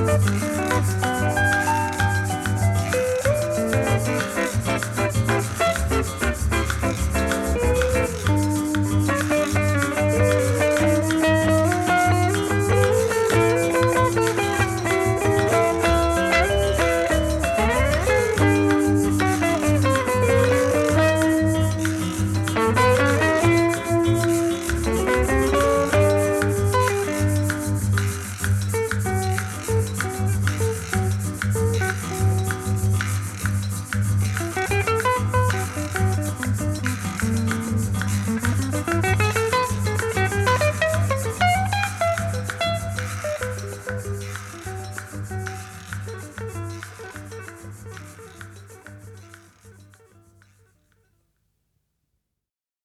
Música